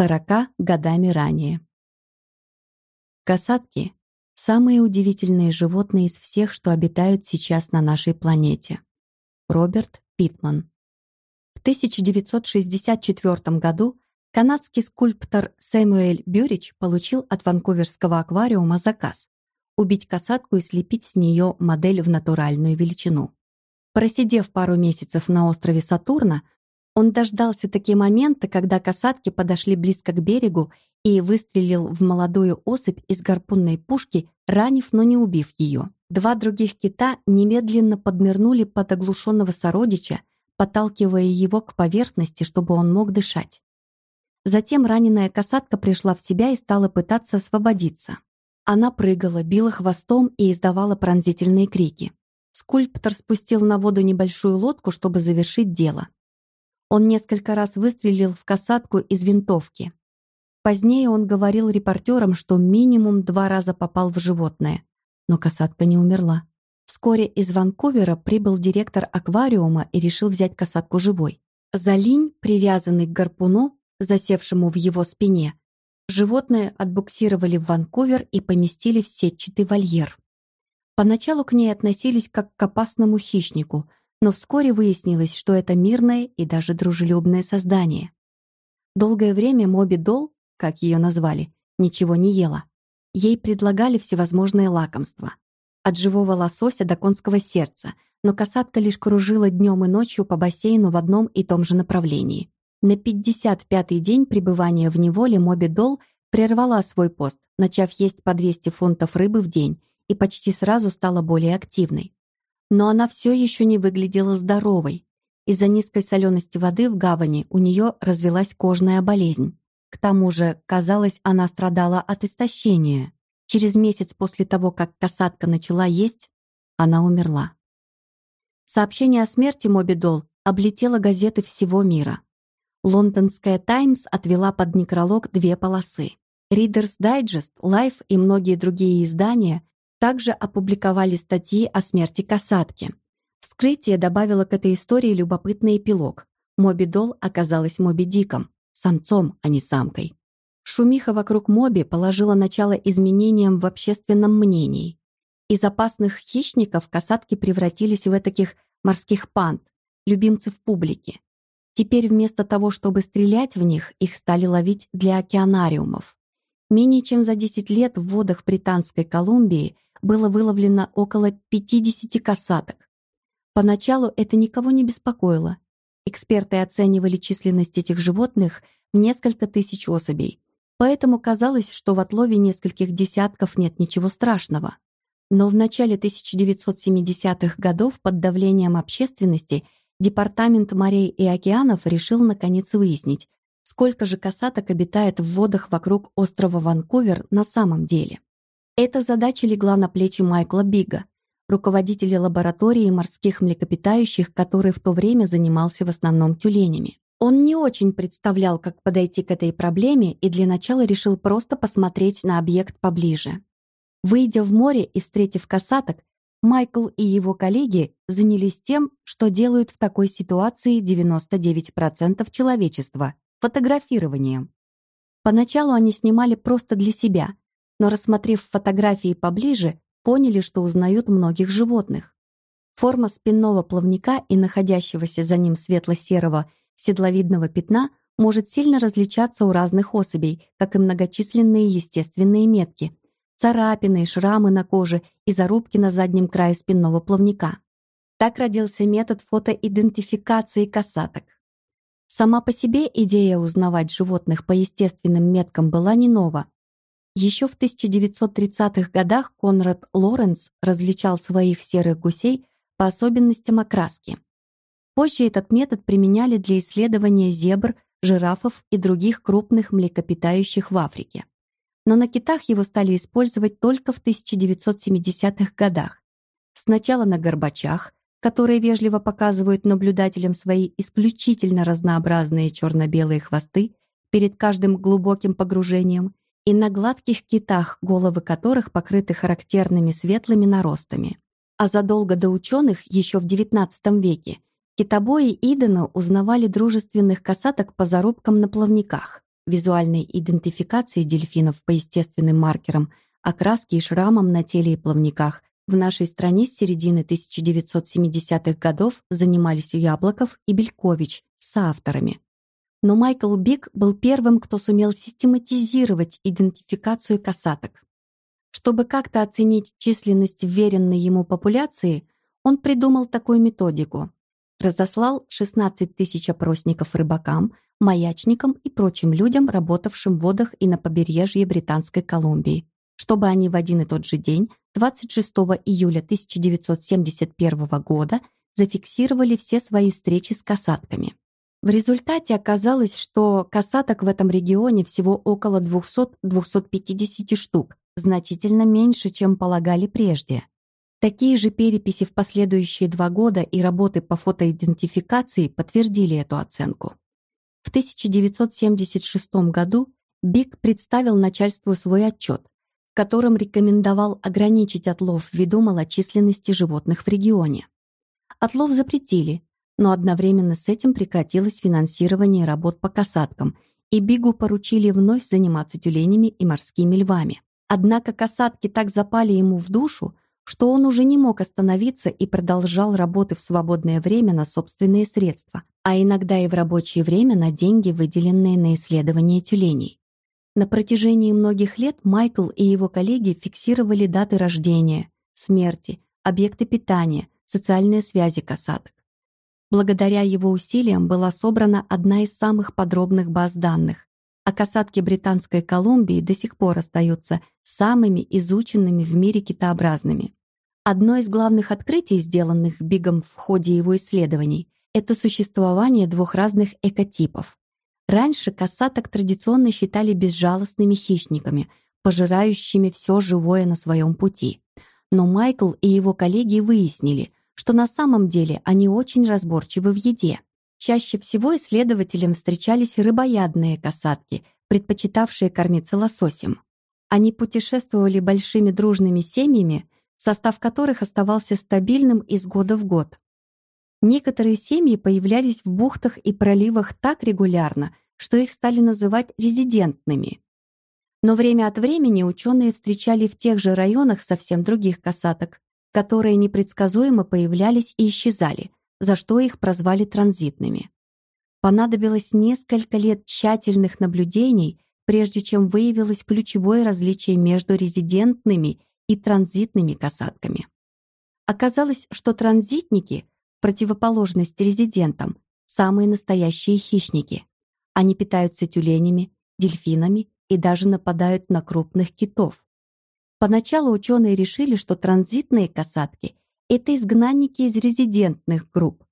40 годами ранее. Касатки — самые удивительные животные из всех, что обитают сейчас на нашей планете. Роберт Питман. В 1964 году канадский скульптор Сэмюэль Бюрич получил от ванкуверского аквариума заказ убить касатку и слепить с нее модель в натуральную величину. Просидев пару месяцев на острове Сатурна, он дождался таки момента, когда касатки подошли близко к берегу и выстрелил в молодую особь из гарпунной пушки, ранив, но не убив ее. Два других кита немедленно поднырнули под оглушенного сородича, подталкивая его к поверхности, чтобы он мог дышать. Затем раненая касатка пришла в себя и стала пытаться освободиться. Она прыгала, била хвостом и издавала пронзительные крики. Скульптор спустил на воду небольшую лодку, чтобы завершить дело. Он несколько раз выстрелил в касатку из винтовки. Позднее он говорил репортерам, что минимум два раза попал в животное. Но касатка не умерла. Вскоре из Ванкувера прибыл директор аквариума и решил взять касатку живой. Залинь, привязанный к гарпуну, засевшему в его спине, животное отбуксировали в Ванкувер и поместили в сетчатый вольер. Поначалу к ней относились как к опасному хищнику, но вскоре выяснилось, что это мирное и даже дружелюбное создание. Долгое время Моби Дол, как ее назвали, ничего не ела. Ей предлагали всевозможные лакомства. От живого лосося до конского сердца, но касатка лишь кружила днем и ночью по бассейну в одном и том же направлении. На 55-й день пребывания в неволе Моби Дол прервала свой пост, начав есть по 200 фунтов рыбы в день и почти сразу стала более активной. Но она все еще не выглядела здоровой. Из-за низкой солености воды в гавани у нее развелась кожная болезнь. К тому же, казалось, она страдала от истощения. Через месяц после того, как касатка начала есть, она умерла. Сообщение о смерти Моби Дол облетело газеты всего мира. Лондонская «Таймс» отвела под некролог две полосы. Reader's Digest, Life и многие другие издания также опубликовали статьи о смерти касатки. Вскрытие добавило к этой истории любопытный эпилог. Моби Дол оказалась Моби Диком, самцом, а не самкой. Шумиха вокруг Моби положила начало изменениям в общественном мнении. Из опасных хищников касатки превратились в таких морских панд, любимцев публики. Теперь вместо того, чтобы стрелять в них, их стали ловить для океанариумов. Менее чем за 10 лет в водах Британской Колумбии было выловлено около 50 касаток. Поначалу это никого не беспокоило. Эксперты оценивали численность этих животных в несколько тысяч особей, поэтому казалось, что в отлове нескольких десятков нет ничего страшного. Но в начале 1970-х годов под давлением общественности Департамент морей и океанов решил наконец выяснить, сколько же касаток обитает в водах вокруг острова Ванкувер на самом деле. Эта задача легла на плечи Майкла Бига, руководителя лаборатории морских млекопитающих, который в то время занимался в основном тюленями. Он не очень представлял, как подойти к этой проблеме и для начала решил просто посмотреть на объект поближе. Выйдя в море и встретив касаток, Майкл и его коллеги занялись тем, что делают в такой ситуации 99% человечества — фотографированием. Поначалу они снимали просто для себя, но, рассмотрев фотографии поближе, поняли, что узнают многих животных. Форма спинного плавника и находящегося за ним светло-серого седловидного пятна может сильно различаться у разных особей, как и многочисленные естественные метки, царапины, шрамы на коже и зарубки на заднем крае спинного плавника. Так родился метод фотоидентификации касаток. Сама по себе идея узнавать животных по естественным меткам была не нова. Еще в 1930-х годах Конрад Лоренц различал своих серых гусей по особенностям окраски. Позже этот метод применяли для исследования зебр, жирафов и других крупных млекопитающих в Африке. Но на китах его стали использовать только в 1970-х годах. Сначала на горбачах, которые вежливо показывают наблюдателям свои исключительно разнообразные черно-белые хвосты перед каждым глубоким погружением, и на гладких китах, головы которых покрыты характерными светлыми наростами. А задолго до ученых, еще в XIX веке, китобои Идена узнавали дружественных касаток по зарубкам на плавниках. визуальной идентификации дельфинов по естественным маркерам, окраске и шрамам на теле и плавниках, в нашей стране с середины 1970-х годов занимались Яблоков и Белькович с авторами. Но Майкл Бик был первым, кто сумел систематизировать идентификацию касаток. Чтобы как-то оценить численность веренной ему популяции, он придумал такую методику. Разослал 16 тысяч опросников рыбакам, маячникам и прочим людям, работавшим в водах и на побережье Британской Колумбии, чтобы они в один и тот же день, 26 июля 1971 года, зафиксировали все свои встречи с касатками. В результате оказалось, что касаток в этом регионе всего около 200-250 штук, значительно меньше, чем полагали прежде. Такие же переписи в последующие два года и работы по фотоидентификации подтвердили эту оценку. В 1976 году Биг представил начальству свой отчет, в котором рекомендовал ограничить отлов ввиду малочисленности животных в регионе. Отлов запретили, но одновременно с этим прекратилось финансирование работ по касаткам, и Бигу поручили вновь заниматься тюленями и морскими львами. Однако касатки так запали ему в душу, что он уже не мог остановиться и продолжал работы в свободное время на собственные средства, а иногда и в рабочее время на деньги, выделенные на исследование тюленей. На протяжении многих лет Майкл и его коллеги фиксировали даты рождения, смерти, объекты питания, социальные связи касаток. Благодаря его усилиям была собрана одна из самых подробных баз данных, а касатки Британской Колумбии до сих пор остаются самыми изученными в мире китообразными. Одно из главных открытий, сделанных Бигом в ходе его исследований, это существование двух разных экотипов. Раньше касаток традиционно считали безжалостными хищниками, пожирающими все живое на своем пути. Но Майкл и его коллеги выяснили, что на самом деле они очень разборчивы в еде. Чаще всего исследователям встречались рыбоядные касатки, предпочитавшие кормиться лососем. Они путешествовали большими дружными семьями, состав которых оставался стабильным из года в год. Некоторые семьи появлялись в бухтах и проливах так регулярно, что их стали называть резидентными. Но время от времени ученые встречали в тех же районах совсем других касаток, которые непредсказуемо появлялись и исчезали, за что их прозвали транзитными. Понадобилось несколько лет тщательных наблюдений, прежде чем выявилось ключевое различие между резидентными и транзитными касатками. Оказалось, что транзитники, противоположность резидентам, самые настоящие хищники. Они питаются тюленями, дельфинами и даже нападают на крупных китов. Поначалу ученые решили, что транзитные касатки — это изгнанники из резидентных групп,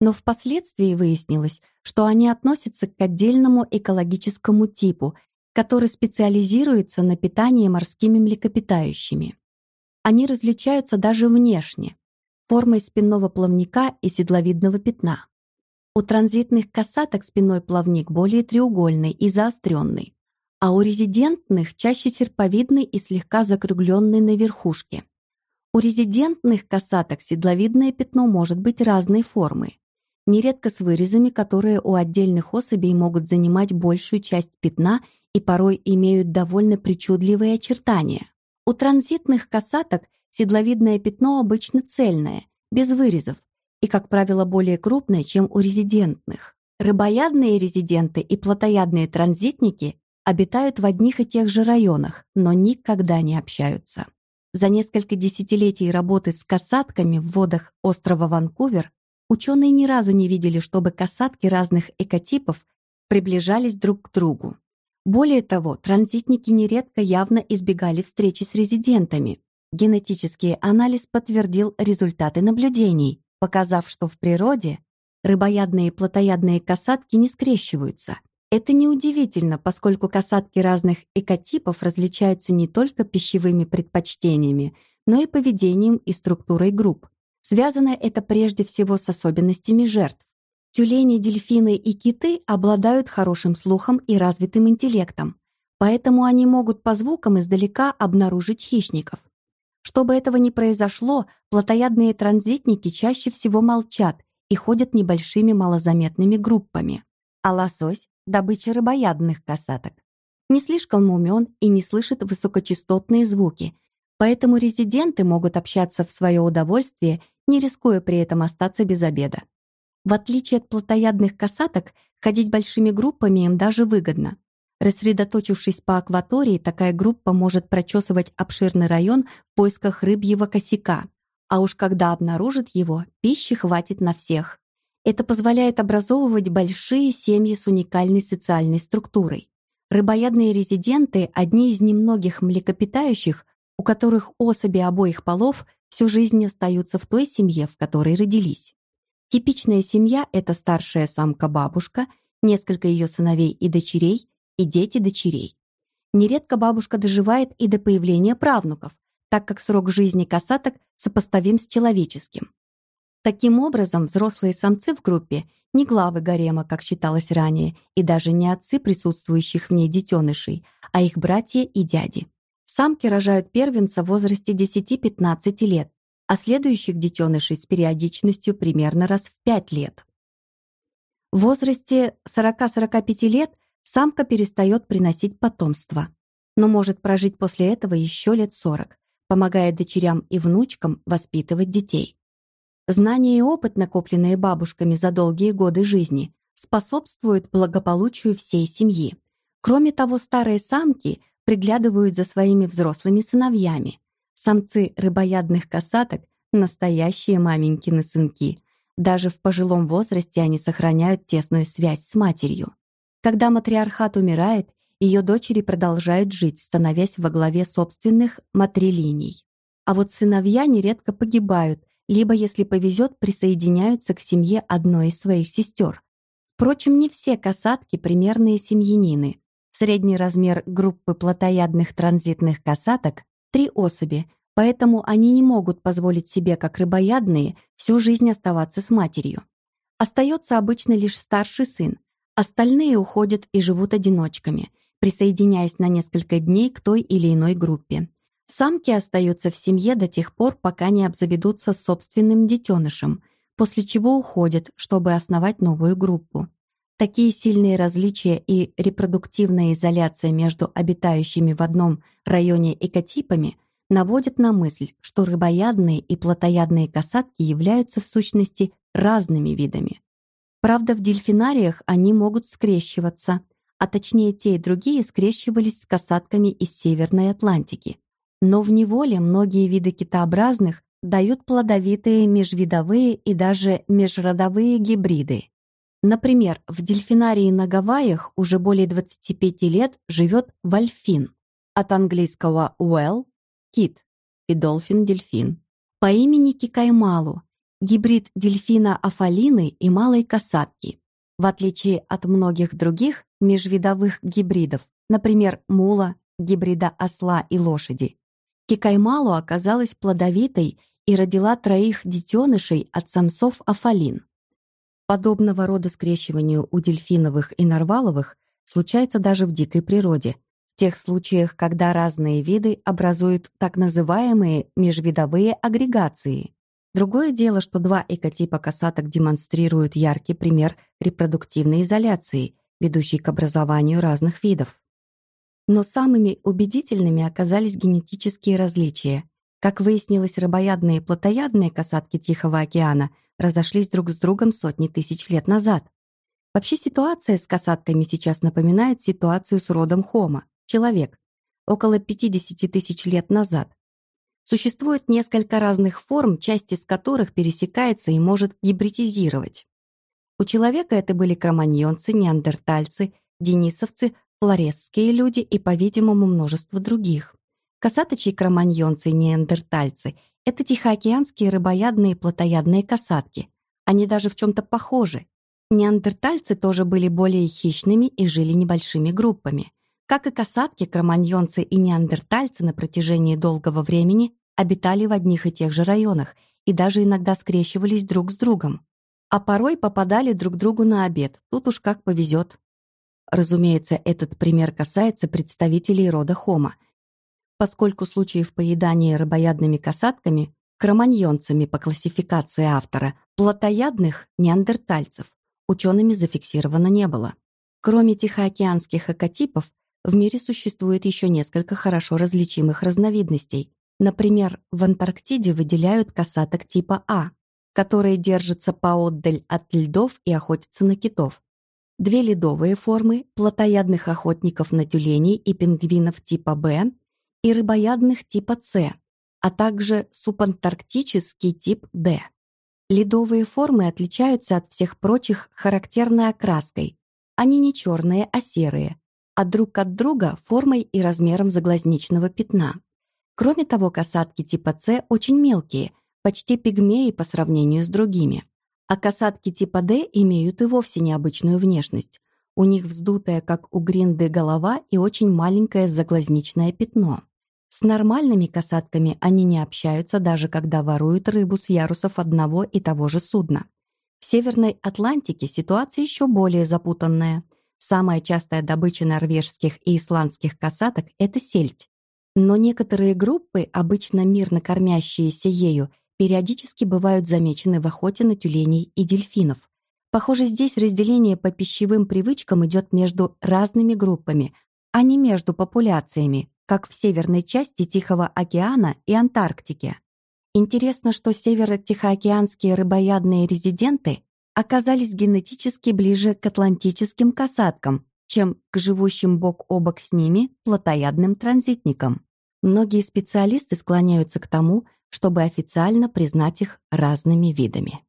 но впоследствии выяснилось, что они относятся к отдельному экологическому типу, который специализируется на питании морскими млекопитающими. Они различаются даже внешне, формой спинного плавника и седловидного пятна. У транзитных касаток спинной плавник более треугольный и заостренный, а у резидентных чаще серповидный и слегка закругленный на верхушке. У резидентных касаток седловидное пятно может быть разной формы, нередко с вырезами, которые у отдельных особей могут занимать большую часть пятна и порой имеют довольно причудливые очертания. У транзитных касаток седловидное пятно обычно цельное, без вырезов, и, как правило, более крупное, чем у резидентных. Рыбоядные резиденты и плотоядные транзитники обитают в одних и тех же районах, но никогда не общаются. За несколько десятилетий работы с касатками в водах острова Ванкувер ученые ни разу не видели, чтобы касатки разных экотипов приближались друг к другу. Более того, транзитники нередко явно избегали встречи с резидентами. Генетический анализ подтвердил результаты наблюдений, показав, что в природе рыбоядные и плотоядные касатки не скрещиваются, это неудивительно, поскольку касатки разных экотипов различаются не только пищевыми предпочтениями, но и поведением и структурой групп. Связано это прежде всего с особенностями жертв. Тюлени, дельфины и киты обладают хорошим слухом и развитым интеллектом, поэтому они могут по звукам издалека обнаружить хищников. Чтобы этого не произошло, плотоядные транзитники чаще всего молчат и ходят небольшими малозаметными группами. А лосось добыча рыбоядных касаток. Не слишком умен и не слышит высокочастотные звуки, поэтому резиденты могут общаться в свое удовольствие, не рискуя при этом остаться без обеда. В отличие от плотоядных касаток, ходить большими группами им даже выгодно. Рассредоточившись по акватории, такая группа может прочесывать обширный район в поисках рыбьего косяка, а уж когда обнаружит его, пищи хватит на всех. Это позволяет образовывать большие семьи с уникальной социальной структурой. Рыбоядные резиденты – одни из немногих млекопитающих, у которых особи обоих полов всю жизнь остаются в той семье, в которой родились. Типичная семья — это старшая самка-бабушка, несколько ее сыновей и дочерей, и дети дочерей. Нередко бабушка доживает и до появления правнуков, так как срок жизни касаток сопоставим с человеческим. Таким образом, взрослые самцы в группе не главы гарема, как считалось ранее, и даже не отцы присутствующих в ней детенышей, а их братья и дяди. Самки рожают первенца в возрасте 10-15 лет, а следующих детенышей с периодичностью примерно раз в 5 лет. В возрасте 40-45 лет самка перестает приносить потомство, но может прожить после этого еще лет 40, помогая дочерям и внучкам воспитывать детей. Знания и опыт, накопленные бабушками за долгие годы жизни, способствуют благополучию всей семьи. Кроме того, старые самки приглядывают за своими взрослыми сыновьями, Самцы рыбоядных касаток — настоящие маменькины сынки. Даже в пожилом возрасте они сохраняют тесную связь с матерью. Когда матриархат умирает, ее дочери продолжают жить, становясь во главе собственных матрилиний. А вот сыновья нередко погибают, либо, если повезет, присоединяются к семье одной из своих сестер. Впрочем, не все касатки — примерные семьянины. Средний размер группы плотоядных транзитных касаток три особи, поэтому они не могут позволить себе, как рыбоядные, всю жизнь оставаться с матерью. Остается обычно лишь старший сын, остальные уходят и живут одиночками, присоединяясь на несколько дней к той или иной группе. Самки остаются в семье до тех пор, пока не обзаведутся собственным детенышем, после чего уходят, чтобы основать новую группу. Такие сильные различия и репродуктивная изоляция между обитающими в одном районе экотипами наводят на мысль, что рыбоядные и плотоядные касатки являются в сущности разными видами. Правда, в дельфинариях они могут скрещиваться, а точнее те и другие скрещивались с касатками из Северной Атлантики. Но в неволе многие виды китообразных дают плодовитые межвидовые и даже межродовые гибриды. Например, в дельфинарии на Гавайях уже более 25 лет живет вольфин, от английского well – кит и долфин-дельфин, по имени Кикаймалу, гибрид дельфина афалины и малой касатки. В отличие от многих других межвидовых гибридов, например, мула, гибрида осла и лошади, Кикаймалу оказалась плодовитой и родила троих детенышей от самцов афалин. Подобного рода скрещиванию у дельфиновых и нарваловых случается даже в дикой природе, в тех случаях, когда разные виды образуют так называемые межвидовые агрегации. Другое дело, что два экотипа касаток демонстрируют яркий пример репродуктивной изоляции, ведущей к образованию разных видов. Но самыми убедительными оказались генетические различия. Как выяснилось, рыбоядные и плотоядные касатки Тихого океана – разошлись друг с другом сотни тысяч лет назад. Вообще ситуация с касатками сейчас напоминает ситуацию с родом Хома, человек, около 50 тысяч лет назад. Существует несколько разных форм, часть из которых пересекается и может гибридизировать. У человека это были кроманьонцы, неандертальцы, денисовцы, флоресские люди и, по-видимому, множество других. Касаточи кроманьонцы и неандертальцы это тихоокеанские рыбоядные плотоядные касатки. Они даже в чем-то похожи. Неандертальцы тоже были более хищными и жили небольшими группами. Как и касатки, кроманьонцы и неандертальцы на протяжении долгого времени обитали в одних и тех же районах и даже иногда скрещивались друг с другом. А порой попадали друг другу на обед, тут уж как повезет. Разумеется, этот пример касается представителей рода Хома, поскольку случаев поедания рыбоядными касатками, кроманьонцами по классификации автора, плотоядных неандертальцев учеными зафиксировано не было. Кроме тихоокеанских экотипов, в мире существует еще несколько хорошо различимых разновидностей. Например, в Антарктиде выделяют касаток типа А, которые держатся поотдаль от льдов и охотятся на китов. Две ледовые формы плотоядных охотников на тюленей и пингвинов типа Б и рыбоядных типа С, а также субантарктический тип D. Ледовые формы отличаются от всех прочих характерной окраской. Они не черные, а серые, а друг от друга формой и размером заглазничного пятна. Кроме того, касатки типа С очень мелкие, почти пигмеи по сравнению с другими. А касатки типа D имеют и вовсе необычную внешность. У них вздутая, как у гринды, голова и очень маленькое заглазничное пятно. С нормальными касатками они не общаются, даже когда воруют рыбу с ярусов одного и того же судна. В Северной Атлантике ситуация еще более запутанная. Самая частая добыча норвежских и исландских касаток – это сельдь. Но некоторые группы, обычно мирно кормящиеся ею, периодически бывают замечены в охоте на тюленей и дельфинов. Похоже, здесь разделение по пищевым привычкам идет между разными группами, а не между популяциями, как в северной части Тихого океана и Антарктики. Интересно, что северо-тихоокеанские рыбоядные резиденты оказались генетически ближе к атлантическим касаткам, чем к живущим бок о бок с ними плотоядным транзитникам. Многие специалисты склоняются к тому, чтобы официально признать их разными видами.